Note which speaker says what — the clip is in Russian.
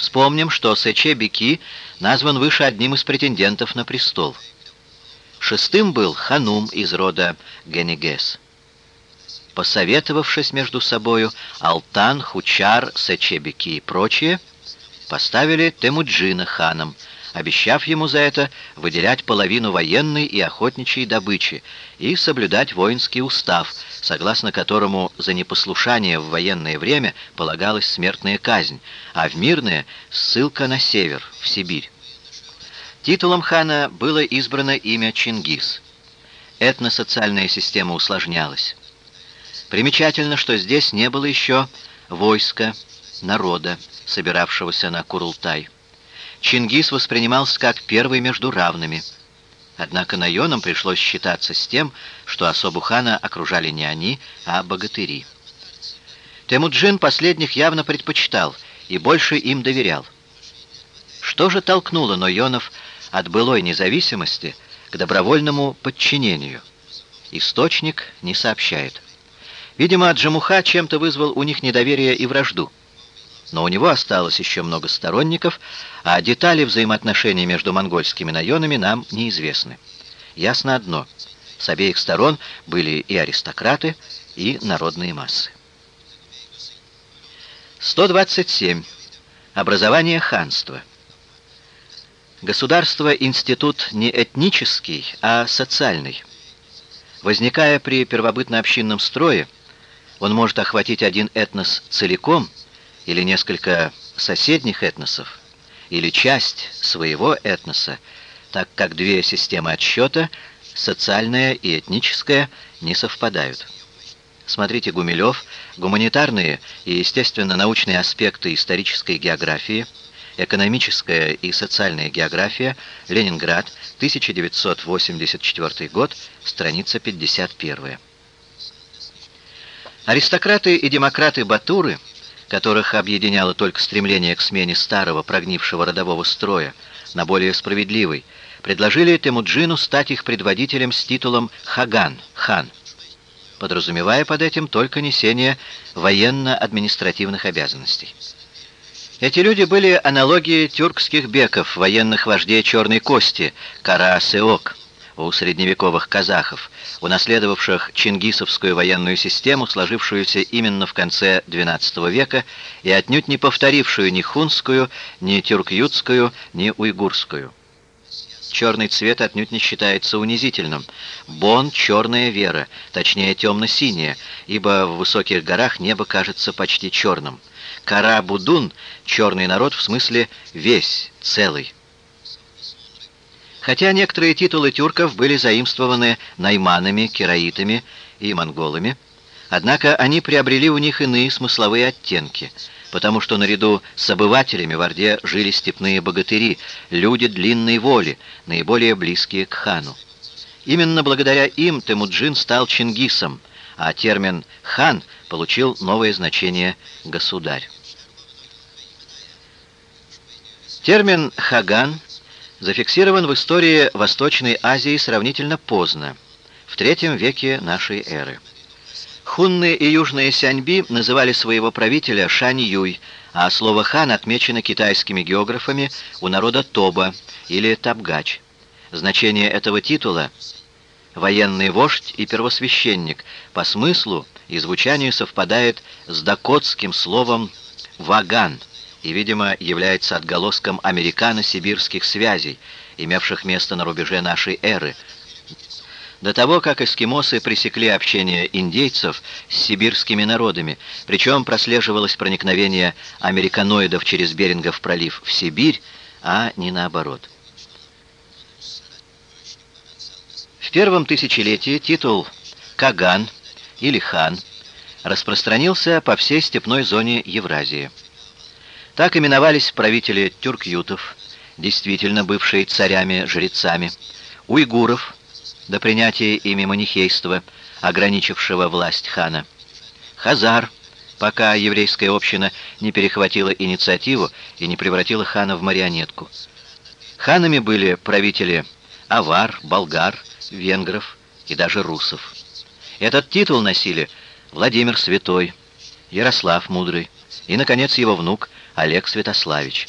Speaker 1: Вспомним, что Сэче Беки назван выше одним из претендентов на престол. Шестым был Ханум из рода Генегес. Посоветовавшись между собою, Алтан, Хучар, Сэче-Беки и прочие поставили Темуджина ханом – обещав ему за это выделять половину военной и охотничьей добычи и соблюдать воинский устав, согласно которому за непослушание в военное время полагалась смертная казнь, а в мирное — ссылка на север, в Сибирь. Титулом хана было избрано имя Чингис. Этносоциальная система усложнялась. Примечательно, что здесь не было еще войска, народа, собиравшегося на Курултай. Чингис воспринимался как первый между равными. Однако наёнам пришлось считаться с тем, что особу хана окружали не они, а богатыри. Темуджин последних явно предпочитал и больше им доверял. Что же толкнуло Нойонов от былой независимости к добровольному подчинению? Источник не сообщает. Видимо, Джамуха чем-то вызвал у них недоверие и вражду но у него осталось еще много сторонников, а детали взаимоотношений между монгольскими наенами нам неизвестны. Ясно одно — с обеих сторон были и аристократы, и народные массы. 127. Образование ханства. Государство – институт не этнический, а социальный. Возникая при первобытно-общинном строе, он может охватить один этнос целиком – или несколько соседних этносов, или часть своего этноса, так как две системы отсчета, социальная и этническая, не совпадают. Смотрите Гумилев, гуманитарные и естественно-научные аспекты исторической географии, экономическая и социальная география, Ленинград, 1984 год, страница 51. Аристократы и демократы Батуры – которых объединяло только стремление к смене старого прогнившего родового строя на более справедливый, предложили Темуджину стать их предводителем с титулом Хаган, хан, подразумевая под этим только несение военно-административных обязанностей. Эти люди были аналогией тюркских беков, военных вождей Черной Кости, Кара-Сеок, у средневековых казахов, унаследовавших чингисовскую военную систему, сложившуюся именно в конце XII века и отнюдь не повторившую ни хунскую, ни тюркютскую, ни уйгурскую. Черный цвет отнюдь не считается унизительным. Бон — черная вера, точнее темно-синяя, ибо в высоких горах небо кажется почти черным. Кара-Будун — черный народ в смысле весь, целый. Хотя некоторые титулы тюрков были заимствованы найманами, кераитами и монголами, однако они приобрели у них иные смысловые оттенки, потому что наряду с обывателями в Орде жили степные богатыри, люди длинной воли, наиболее близкие к хану. Именно благодаря им Темуджин стал Чингисом, а термин «хан» получил новое значение «государь». Термин «хаган» зафиксирован в истории Восточной Азии сравнительно поздно, в III веке нашей эры. Хунны и южные Сяньби называли своего правителя Шань Юй, а слово «хан» отмечено китайскими географами у народа Тоба или Табгач. Значение этого титула – военный вождь и первосвященник, по смыслу и звучанию совпадает с дакотским словом «ваган», и, видимо, является отголоском американо-сибирских связей, имевших место на рубеже нашей эры. До того, как эскимосы пресекли общение индейцев с сибирскими народами, причем прослеживалось проникновение американоидов через Берингов пролив в Сибирь, а не наоборот. В первом тысячелетии титул «Каган» или «Хан» распространился по всей степной зоне Евразии. Так именовались правители тюркютов, действительно бывшие царями-жрецами, уйгуров, до принятия ими манихейства, ограничившего власть хана, хазар, пока еврейская община не перехватила инициативу и не превратила хана в марионетку. Ханами были правители авар, болгар, венгров и даже русов. Этот титул носили Владимир Святой, Ярослав Мудрый и, наконец, его внук Олег Святославич.